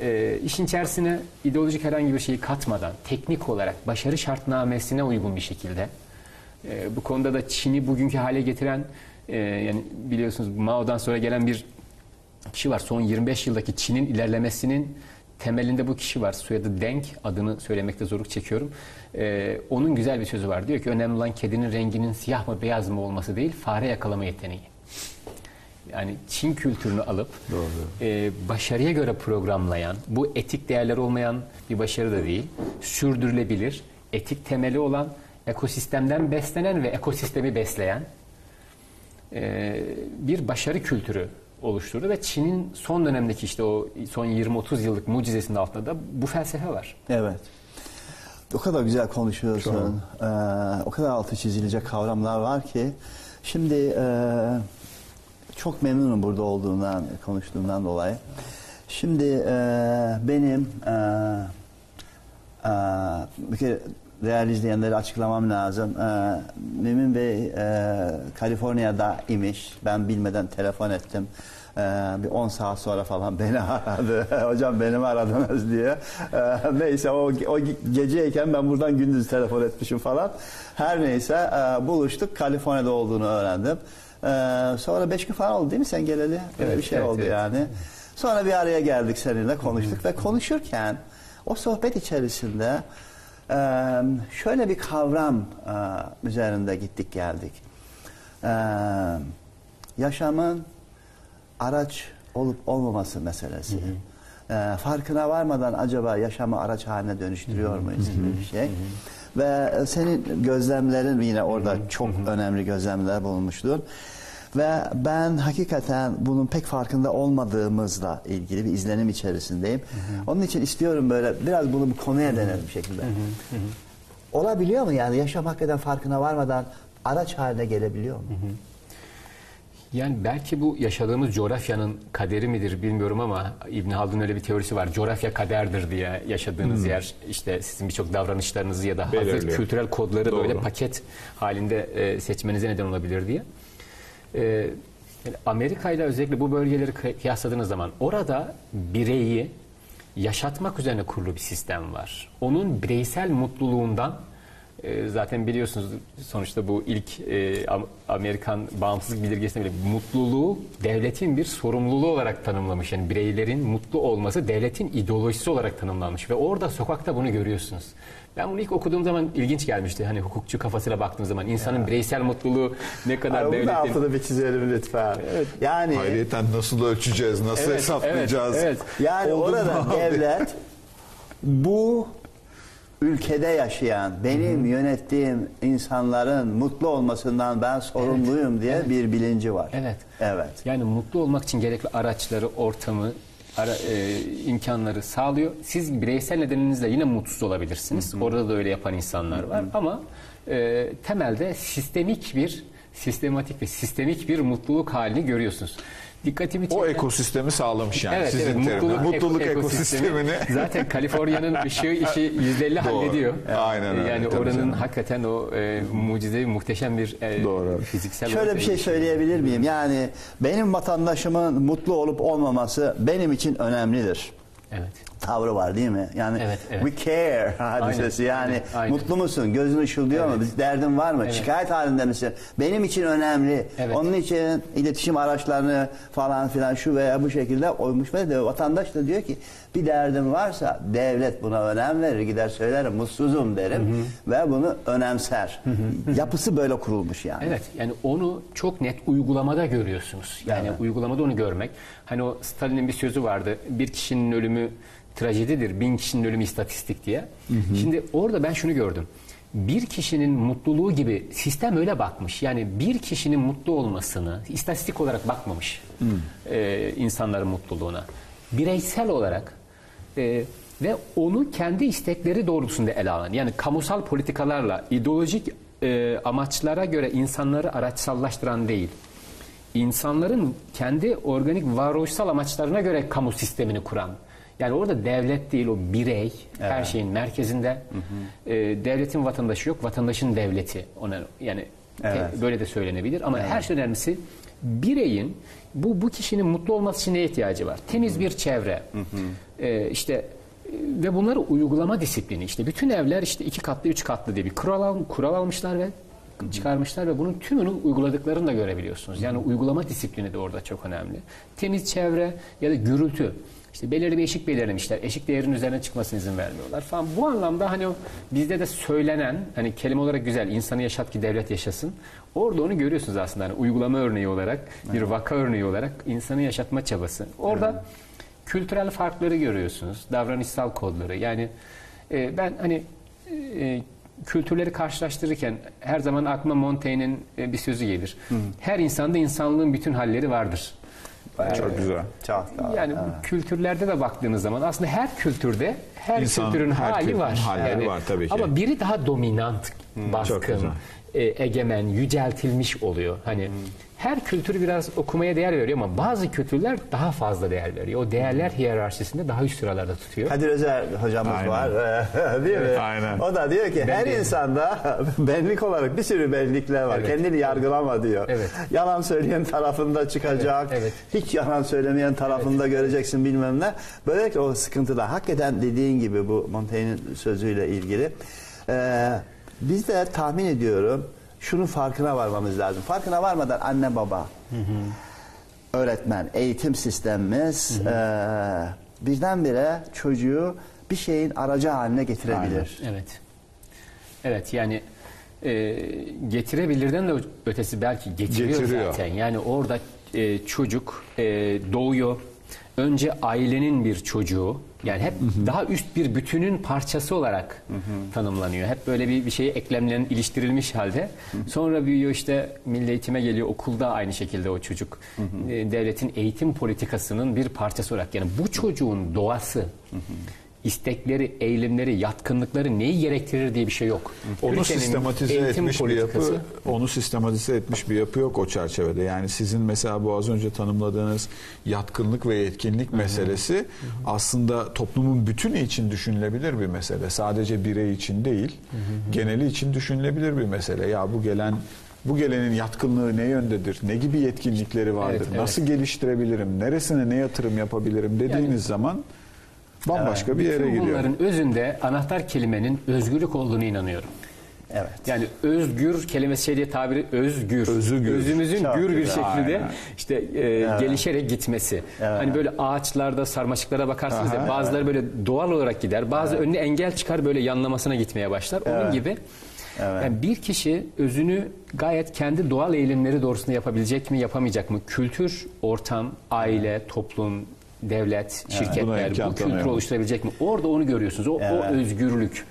e, işin içerisine ideolojik herhangi bir şeyi katmadan teknik olarak başarı şartnamesine uygun bir şekilde e, bu konuda da Çin'i bugünkü hale getiren e, yani biliyorsunuz Mao'dan sonra gelen bir kişi var. Son 25 yıldaki Çin'in ilerlemesinin temelinde bu kişi var. Soyadı Deng. Adını söylemekte zorluk çekiyorum. Ee, onun güzel bir sözü var. Diyor ki önemli olan kedinin renginin siyah mı beyaz mı olması değil, fare yakalama yeteneği. Yani Çin kültürünü alıp e, başarıya göre programlayan, bu etik değerler olmayan bir başarı da değil, sürdürülebilir, etik temeli olan, ekosistemden beslenen ve ekosistemi besleyen e, bir başarı kültürü oluşturdu ve Çin'in son dönemdeki işte o son 20-30 yıllık mucizesinin altında da bu felsefe var. Evet. O kadar güzel konuşuyorsun. Ee, o kadar altı çizilecek kavramlar var ki. Şimdi e, çok memnunum burada olduğundan, konuştuğundan dolayı. Şimdi e, benim e, e, bir kere değerli izleyenleri açıklamam lazım. E, Mümin Bey e, Kaliforniya'da imiş. Ben bilmeden telefon ettim. E, bir 10 saat sonra falan *laughs* beni aradı. Hocam beni mi aradınız diye. E, neyse o, o geceyken ben buradan gündüz telefon etmişim falan. Her neyse e, buluştuk. Kaliforniya'da olduğunu öğrendim. E, sonra 5 gün falan oldu değil mi sen geleli? Böyle Evet, bir şey evet, oldu evet. yani. Sonra bir araya geldik seninle konuştuk ve konuşurken o sohbet içerisinde şöyle bir kavram e, üzerinde gittik geldik. Yaşamın araç olup olmaması meselesi. E, farkına varmadan acaba yaşamı araç haline dönüştürüyor muyuz gibi bir şey. Ve senin gözlemlerin yine orada çok önemli gözlemler bulunmuştur. Ve ben hakikaten bunun pek farkında olmadığımızla ilgili bir izlenim içerisindeyim. Onun için istiyorum böyle biraz bunu bir konuya denelim bir şekilde. Olabiliyor mu yani yaşam hakikaten farkına varmadan araç haline gelebiliyor mu? Yani belki bu yaşadığımız coğrafyanın kaderi midir bilmiyorum ama İbn Haldun öyle bir teorisi var. Coğrafya kaderdir diye yaşadığınız yer işte sizin birçok davranışlarınızı ya da hazır kültürel kodları Doğru. böyle paket halinde e, seçmenize neden olabilir diye. E, yani Amerika ile özellikle bu bölgeleri kıy- kıyasladığınız zaman orada bireyi yaşatmak üzerine kurulu bir sistem var. Onun bireysel mutluluğundan e, zaten biliyorsunuz sonuçta bu ilk e, Am- Amerikan bağımsızlık bildirgesinde bile mutluluğu devletin bir sorumluluğu olarak tanımlamış. Yani bireylerin mutlu olması devletin ideolojisi olarak tanımlanmış ve orada sokakta bunu görüyorsunuz. Ben bunu ilk okuduğum zaman ilginç gelmişti. Hani hukukçu kafasıyla baktığım zaman insanın bireysel mutluluğu ne kadar bunun devletin altını bir çizelim lütfen. Yani Ayrıyeten nasıl ölçeceğiz, nasıl Evet, hesaplayacağız? evet, Yani Oldu orada *laughs* devlet bu ülkede yaşayan, benim yönettiğim insanların mutlu olmasından ben sorumluyum diye bir bilinci var. Evet. Evet. Yani mutlu olmak için gerekli araçları, ortamı ara, e, imkanları sağlıyor. Siz bireysel nedeninizle yine mutsuz olabilirsiniz. Orada da öyle yapan insanlar var. Ama e, temelde sistemik bir sistematik ve sistemik bir mutluluk halini görüyorsunuz. Dikkatimi O çeken- ekosistemi sağlamış yani Evet, sizin evet, terimle. mutluluk, Mutluluk eko- ekosistemini. Zaten Kaliforniya'nın ışığı *laughs* işi %50 Doğru. hallediyor. Aynen öyle, Yani oranın canım. hakikaten o e, mucizevi muhteşem bir e, Doğru. fiziksel Şöyle bir şey söyleyebilir miyim? Yani benim vatandaşımın mutlu olup olmaması benim için önemlidir. Evet. Tavrı var değil mi? Yani Evet, evet. we care *laughs* hadisesi Aynen, yani aynen, aynen. mutlu musun? Gözün ışıldıyor mu? Evet. Bir derdin var mı? Evet. Şikayet halinde misin? Benim için önemli. Evet. Onun için iletişim araçlarını falan filan şu veya bu şekilde oymuş ve vatandaş da diyor ki bir derdim varsa devlet buna önem verir. Gider söylerim mutsuzum derim ve bunu önemser. Yapısı böyle kurulmuş yani. Evet yani onu çok net uygulamada görüyorsunuz. Yani Evet. uygulamada onu görmek. Hani o Stalin'in bir sözü vardı. Bir kişinin ölümü trajedidir, bin kişinin ölümü istatistik diye. Şimdi orada ben şunu gördüm. Bir kişinin mutluluğu gibi sistem öyle bakmış. Yani bir kişinin mutlu olmasını istatistik olarak bakmamış e, insanların mutluluğuna. Bireysel olarak e, ve onu kendi istekleri doğrultusunda ele alan yani kamusal politikalarla ideolojik e, amaçlara göre insanları araçsallaştıran değil insanların kendi organik varoluşsal amaçlarına göre kamu sistemini kuran yani orada devlet değil o birey her şeyin merkezinde E, devletin vatandaşı yok vatandaşın devleti ona yani te- Evet. böyle de söylenebilir ama her şey önemlisi bireyin bu bu kişinin mutlu olması için neye ihtiyacı var? Temiz bir çevre. Ee, işte e, ve bunları uygulama disiplini. işte bütün evler işte iki katlı, üç katlı diye bir kural, al- kural almışlar ve çıkarmışlar ve bunun tümünü uyguladıklarını da görebiliyorsunuz. Yani uygulama disiplini de orada çok önemli. Temiz çevre ya da gürültü. İşte belirli bir eşik belirlemişler. Eşik değerin üzerine çıkmasına izin vermiyorlar falan. Bu anlamda hani bizde de söylenen hani kelime olarak güzel insanı yaşat ki devlet yaşasın. Orada onu görüyorsunuz aslında hani uygulama örneği olarak bir vaka örneği olarak insanı yaşatma çabası. Orada kültürel farkları görüyorsunuz. Davranışsal kodları. Yani e, ben hani e, kültürleri karşılaştırırken her zaman aklıma Montaigne'in e, bir sözü gelir. Her insanda insanlığın bütün halleri vardır. Çok güzel. Çok doğru. Yani bu kültürlerde de baktığınız zaman aslında her kültürde her İnsan- kültürün her hali kültürün var. halleri var tabii ki. Ama biri daha dominant, çok baskın, e, egemen, yüceltilmiş oluyor. Hani her kültür biraz okumaya değer veriyor ama bazı kültürler daha fazla değer veriyor. O değerler hiyerarşisinde daha üst sıralarda tutuyor. Kadir Özer hocamız Aynen. var. *laughs* Değil mi? Aynen. O da diyor ki her de- insanda *laughs* benlik olarak bir sürü benlikler var. Evet. Kendini yargılama diyor. Evet. Yalan söyleyen tarafında çıkacak. Evet, Hiç yalan söylemeyen tarafında göreceksin bilmem ne. Böylelikle o sıkıntıda hakikaten dediğin gibi bu Montaigne'in sözüyle ilgili. Ee, biz de tahmin ediyorum şunun farkına varmamız lazım. Farkına varmadan anne baba, öğretmen, eğitim sistemimiz eee, birdenbire çocuğu bir şeyin aracı haline getirebilir. Evet. Evet yani e, getirebilirden de ötesi belki getiriyor, Getiriyor. zaten. Yani orada e, çocuk e, doğuyor. Önce ailenin bir çocuğu yani hep daha üst bir bütünün parçası olarak tanımlanıyor. Hep böyle bir, bir şeye eklemlen iliştirilmiş halde. Sonra büyüyor işte milli eğitime geliyor okulda aynı şekilde o çocuk. E, devletin eğitim politikasının bir parçası olarak yani bu çocuğun doğası istekleri, eylemleri, yatkınlıkları neyi gerektirir diye bir şey yok. Onu Ülkenin sistematize etmiş bir yapı, onu sistematize etmiş bir yapı yok o çerçevede. Yani sizin mesela bu az önce tanımladığınız yatkınlık ve yetkinlik meselesi aslında toplumun bütünü için düşünülebilir bir mesele. Sadece birey için değil, geneli için düşünülebilir bir mesele. Ya bu gelen bu gelenin yatkınlığı ne yöndedir? Ne gibi yetkinlikleri vardır? Evet, evet. Nasıl geliştirebilirim? Neresine ne yatırım yapabilirim dediğiniz Yani- zaman bambaşka bir yere Bütün gidiyor. bunların özünde anahtar kelimenin özgürlük olduğunu inanıyorum. Evet. Yani özgür kelimesi şey diye tabiri özgür. Özgür. Özümüzün Çok gür bir güzel. şekilde Aynen. işte e, gelişerek gitmesi. Hani böyle ağaçlarda sarmaşıklara bakarsınız ya Aha, bazıları böyle doğal olarak gider. Bazı önüne engel çıkar böyle yanlamasına gitmeye başlar. Onun Evet. gibi yani bir kişi özünü gayet kendi doğal eğilimleri doğrusunda yapabilecek mi, yapamayacak mı? Kültür, ortam, aile, toplum, devlet, Buna şirketler imkan bu kültürü oluşturabilecek mi? Orada onu görüyorsunuz. O, o Evet. özgürlük.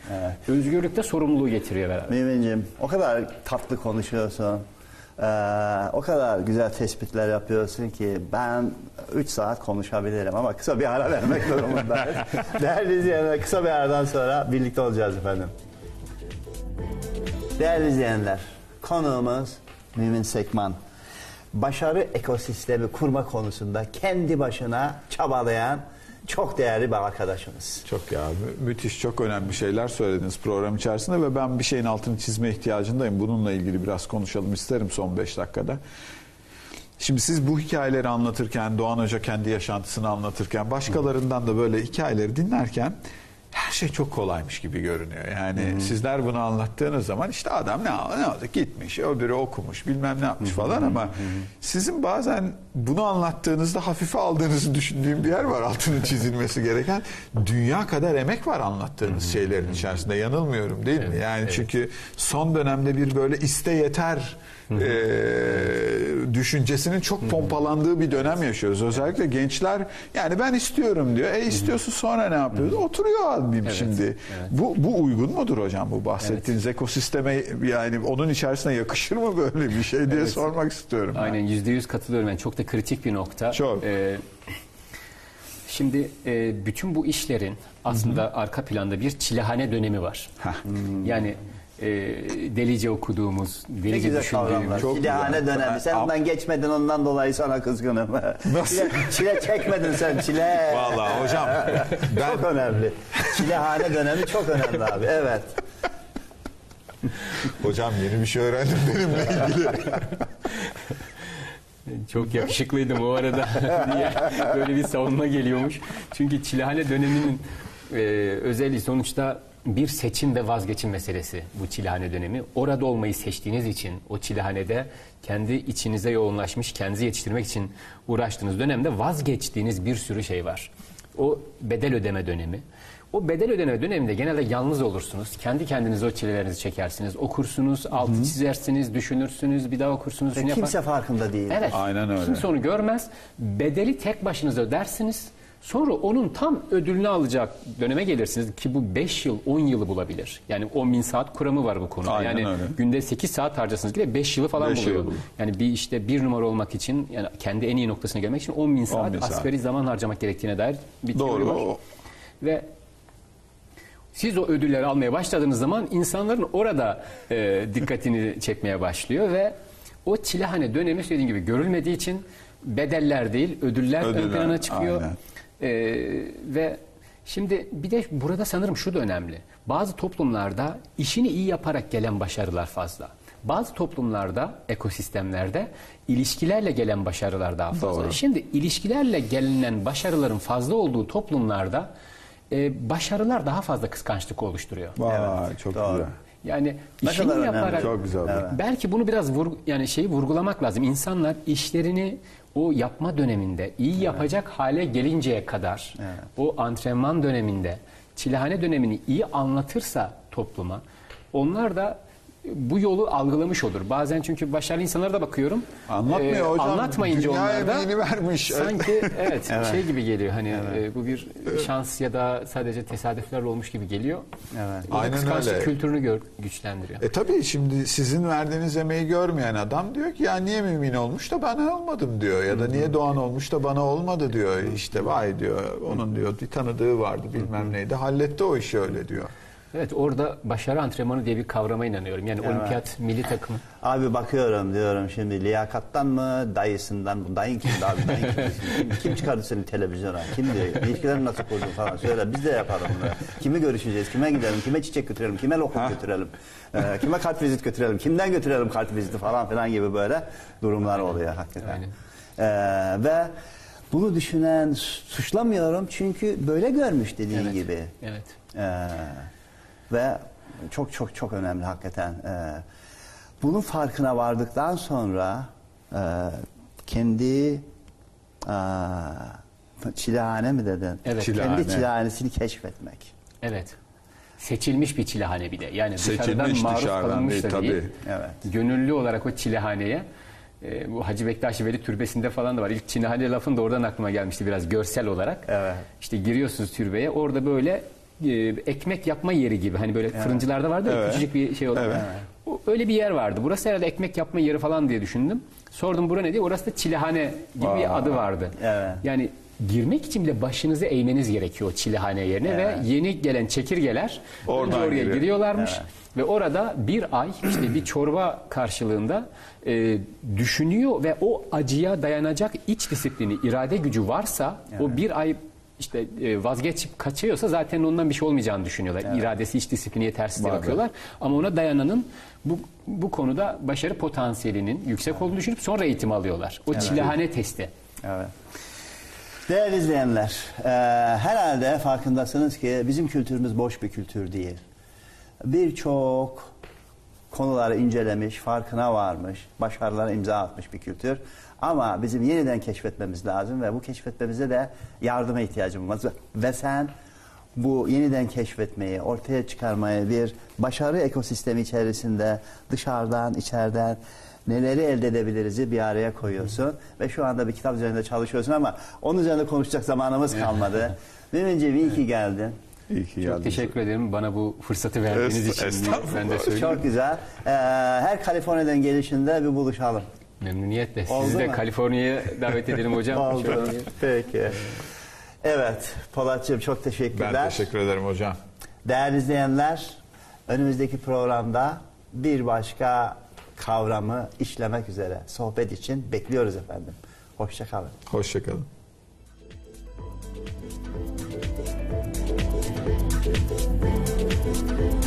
Özgürlük de sorumluluğu getiriyor beraber. Mümin'cim o kadar tatlı konuşuyorsun. Ee, o kadar güzel tespitler yapıyorsun ki ben 3 saat konuşabilirim ama kısa bir ara vermek *laughs* durumundayız. Değerli izleyenler kısa bir aradan sonra birlikte olacağız efendim. Değerli izleyenler, konuğumuz Mümin Sekman. Başarı ekosistemi kurma konusunda kendi başına çabalayan çok değerli bir arkadaşımız. Çok ya mü- müthiş çok önemli şeyler söylediniz program içerisinde ve ben bir şeyin altını çizme ihtiyacındayım. Bununla ilgili biraz konuşalım isterim son 5 dakikada. Şimdi siz bu hikayeleri anlatırken, Doğan Hoca kendi yaşantısını anlatırken, başkalarından da böyle hikayeleri dinlerken her şey çok kolaymış gibi görünüyor. Yani sizler bunu anlattığınız zaman işte adam ne, ne oldu gitmiş, öbürü okumuş, bilmem ne yapmış falan ama sizin bazen bunu anlattığınızda hafife aldığınızı düşündüğüm bir yer var altının çizilmesi gereken. Dünya kadar emek var anlattığınız şeylerin içerisinde. Yanılmıyorum değil mi? Yani çünkü son dönemde bir böyle iste yeter e, düşüncesinin çok pompalandığı bir dönem yaşıyoruz. Özellikle gençler yani ben istiyorum diyor. E istiyorsun sonra ne yapıyoruz? Oturuyor abim şimdi. Bu bu uygun mudur hocam bu bahsettiğiniz ekosisteme yani onun içerisine yakışır mı böyle bir şey diye sormak istiyorum. Aynen yüzde yüz katılıyorum. Yani çok da kritik bir nokta. Çok. Ee, şimdi e, bütün bu işlerin aslında arka planda bir çilehane dönemi var. Heh. Yani e, delice okuduğumuz, Ne delice güzel kavramlar. düşündüğümüz. Çok Çilehane dönemi. Sen ondan geçmedin ondan dolayı sana kızgınım. Nasıl? Çile, çile çekmedin sen çile. Vallahi hocam *laughs* ben Çok önemli. Çilehane dönemi çok önemli abi. Evet. hocam yeni bir şey öğrendim benimle ilgili. Çok yakışıklıydım o arada *laughs* diye böyle bir savunma geliyormuş. Çünkü çilehane döneminin e, özelliği sonuçta bir seçim ve vazgeçim meselesi bu çilehane dönemi. Orada olmayı seçtiğiniz için o çilehanede kendi içinize yoğunlaşmış, kendinizi yetiştirmek için uğraştığınız dönemde vazgeçtiğiniz bir sürü şey var. O bedel ödeme dönemi. O bedel ödeme döneminde genelde yalnız olursunuz. Kendi kendinize o çilelerinizi çekersiniz. Okursunuz, altı çizersiniz, düşünürsünüz, bir daha okursunuz. şunu yapar- Kimse farkında değil. Evet. Aynen öyle. Kimse onu görmez. Bedeli tek başınıza ödersiniz. Sonra onun tam ödülünü alacak döneme gelirsiniz ki bu 5 yıl 10 yılı bulabilir. Yani 10 bin saat kuramı var bu konuda. Aynen yani öyle. günde 8 saat harcarsınız ki 5 yılı falan Beş buluyor. bulur. Yani bir işte bir numara olmak için yani kendi en iyi noktasına gelmek için 10 bin saat, bin saat. asgari zaman harcamak gerektiğine dair bir teori Doğru. var. o- Ve siz o ödülleri almaya başladığınız zaman insanların orada e, dikkatini *laughs* çekmeye başlıyor ve o çilehane dönemi söylediğim gibi görülmediği için bedeller değil ödüller, ön Ödüller, plana çıkıyor. aynen. E, ve şimdi bir de burada sanırım şu da önemli. Bazı toplumlarda işini iyi yaparak gelen başarılar fazla. Bazı toplumlarda, ekosistemlerde ilişkilerle gelen başarılar daha fazla. Doğru. Şimdi ilişkilerle gelinen başarıların fazla olduğu toplumlarda e, başarılar daha fazla kıskançlık oluşturuyor. Vay çok doğru. güzel. Yani Ne işini kadar önemli. yaparak Çok güzel. Evet. belki bunu biraz vurgu, yani şeyi vurgulamak lazım. İnsanlar işlerini o yapma döneminde iyi yapacak hale gelinceye kadar o antrenman döneminde çilehane dönemini iyi anlatırsa topluma onlar da bu yolu algılamış olur. Bazen çünkü başarılı insanlara da bakıyorum. Anlatmıyor Ee, hocam. Anlatmayınca Dünya onlar da emeğini vermiş. sanki *laughs* evet, şey gibi geliyor. Hani e, bu bir şans ya da sadece tesadüflerle olmuş gibi geliyor. Evet. Da Aynen öyle. kültürünü gör, güçlendiriyor. E tabii şimdi sizin verdiğiniz emeği görmeyen adam diyor ki ya niye mümin olmuş da ben olmadım diyor ya da niye Doğan olmuş da bana olmadı diyor. İşte vay diyor onun diyor bir tanıdığı vardı bilmem neydi halletti o işi öyle diyor. Evet orada başarı antrenmanı diye bir kavrama inanıyorum. Yani olimpiyat milli takımı. Abi bakıyorum diyorum şimdi liyakattan mı dayısından mı? Dayın kimdi abi? Dayın kimdi? Kim, kim çıkardı seni televizyona? Kimdi? İlişkileri nasıl kurdun falan söyle. Biz de yapalım bunu. Kimi görüşeceğiz? Kime gidelim? Kime çiçek götürelim? Kime lokum götürelim? Ee, kime kart vizit götürelim? Kimden götürelim kart viziti falan filan gibi böyle durumlar oluyor hakikaten. Aynen. Ee, ve bunu düşünen suçlamıyorum çünkü böyle görmüş dediğin Evet. gibi. Evet. Ee, ve çok çok çok önemli hakikaten. Ee, bunun farkına vardıktan sonra e, kendi e, çilehane mi dedin? Evet. Çilehane. Kendi çilehanesini keşfetmek. Evet. Seçilmiş bir çilehane bir de. Yani dışarıdan Seçilmiş maruz dışarıdan kalınmış değil, da tabii. değil. Evet. Gönüllü olarak o çilehaneye e, bu Hacı Bektaş Veli Türbesi'nde falan da var. İlk çilehane lafın da oradan aklıma gelmişti biraz görsel olarak. Evet. İşte giriyorsunuz türbeye. Orada böyle e, ekmek yapma yeri gibi. Hani böyle fırıncılarda vardır ya Evet. küçücük bir şey olur. Evet. o- öyle bir yer vardı. Burası herhalde ekmek yapma yeri falan diye düşündüm. Sordum bura ne diye. Orası da çilehane gibi Aa, bir adı vardı. evet. Yani girmek için bile başınızı eğmeniz gerekiyor o çilehane yerine Evet. ve yeni gelen çekirgeler Oradan oraya giriyor. giriyorlarmış. Evet. Ve orada bir ay işte bir çorba karşılığında e, düşünüyor ve o acıya dayanacak iç disiplini, irade gücü varsa o bir ay işte e, vazgeçip kaçıyorsa zaten ondan bir şey olmayacağını düşünüyorlar. İradesi, iç disiplini yetersiz diye bakıyorlar. Ama ona dayananın bu bu konuda başarı potansiyelinin yüksek olduğunu düşünüp sonra eğitim alıyorlar. O çilehane testi. Evet. Değerli izleyenler, e, herhalde farkındasınız ki bizim kültürümüz boş bir kültür değil. Birçok konuları incelemiş, farkına varmış, başarılara imza atmış bir kültür. Ama bizim yeniden keşfetmemiz lazım ve bu keşfetmemize de yardıma ihtiyacımız var. Ve sen bu yeniden keşfetmeyi, ortaya çıkarmayı bir başarı ekosistemi içerisinde dışarıdan, içeriden neleri elde edebiliriz bir araya koyuyorsun. Ve şu anda bir kitap üzerinde çalışıyorsun ama onun üzerinde konuşacak zamanımız kalmadı. Müminci iyi ki geldin. İyi ki Çok geldiniz. teşekkür ederim bana bu fırsatı verdiğiniz Est- için. estağfurullah. Ben de söyleyeyim. Çok güzel. Ee, her Kaliforniya'dan gelişinde bir buluşalım. Memnuniyetle. Oldu Sizi de mu? Kaliforniya'ya davet edelim hocam. Oldu. Peki. Evet Polatcığım çok teşekkürler. Ben teşekkür ederim hocam. Değerli izleyenler önümüzdeki programda bir başka kavramı işlemek üzere sohbet için bekliyoruz efendim. Hoşçakalın. Hoşçakalın. Thank you.